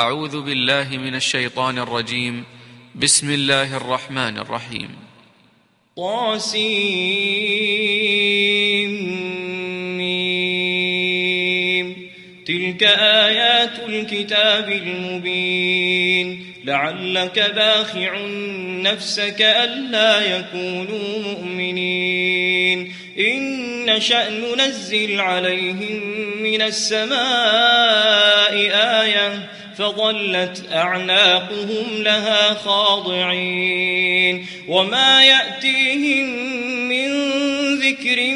أعوذ بالله من الشيطان الرجيم. بسم الله الرحمن الرحيم. طاسيم تلك آيات الكتاب المبين. لعلك باخع نفسك ألا يكونوا مؤمنين. إن نشأ ننزل عليهم من السماء آية. فظلت أعناقهم لها خاضعين وما يأتيهم من ذكر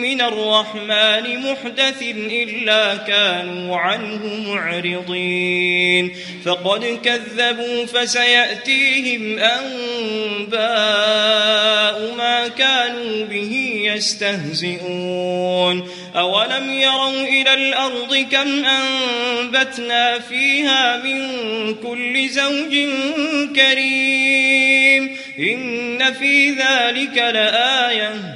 من الرحمن محدث إلا كانوا عنه معرضين فقد كذبوا فسيأتيهم أنباء يستهزئون. أولم يروا إلى الأرض كم أنبتنا فيها من كل زوج كريم. إن في ذلك لآية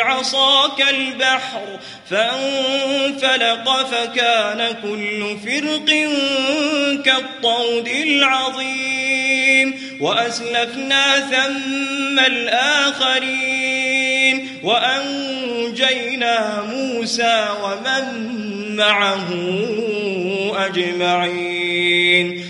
بعصاك البحر فانفلق فكان كل فرق كالطود العظيم وأسلفنا ثم الآخرين وأنجينا موسى ومن معه أجمعين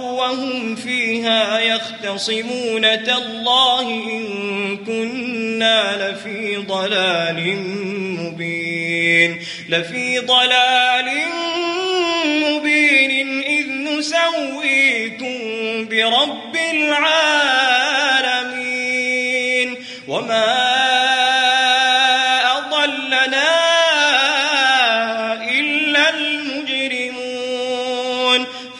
وهم فيها يختصمون تالله إن كنا لفي ضلال مبين لفي ضلال مبين إذ نسويكم برب العالمين. وما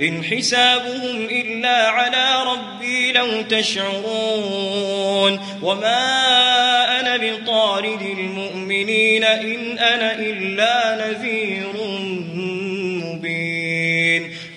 إن حسابهم إلا على ربي لو تشعرون وما أنا بطارد المؤمنين إن أنا إلا نذير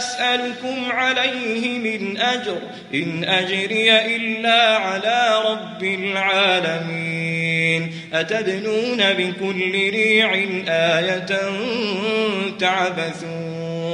أسألكم عليه من أجر إن أجري إلا على رب العالمين. أتبنون بكل ريع آية تعبثون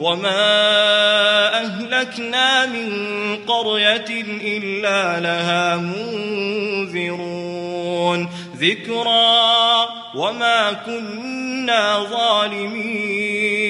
وما أهلكنا من قرية إلا لها منذرون. ذكرى وما كنا ظالمين.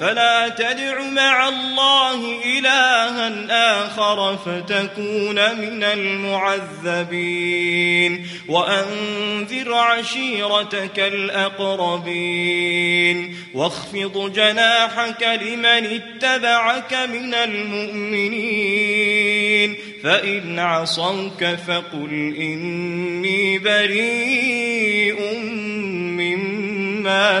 فلا تدع مع الله إلها آخر فتكون من المعذبين وأنذر عشيرتك الأقربين واخفض جناحك لمن اتبعك من المؤمنين فإن عصوك فقل إني بريء مما ما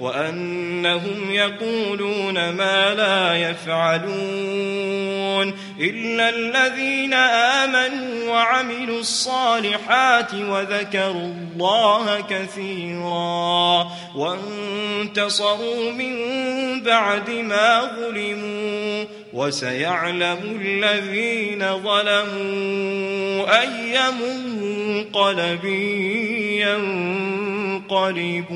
وأنهم يقولون ما لا يفعلون إلا الذين آمنوا وعملوا الصالحات وذكروا الله كثيرا وانتصروا من بعد ما ظلموا وسيعلم الذين ظلموا أي منقلب ينقلبون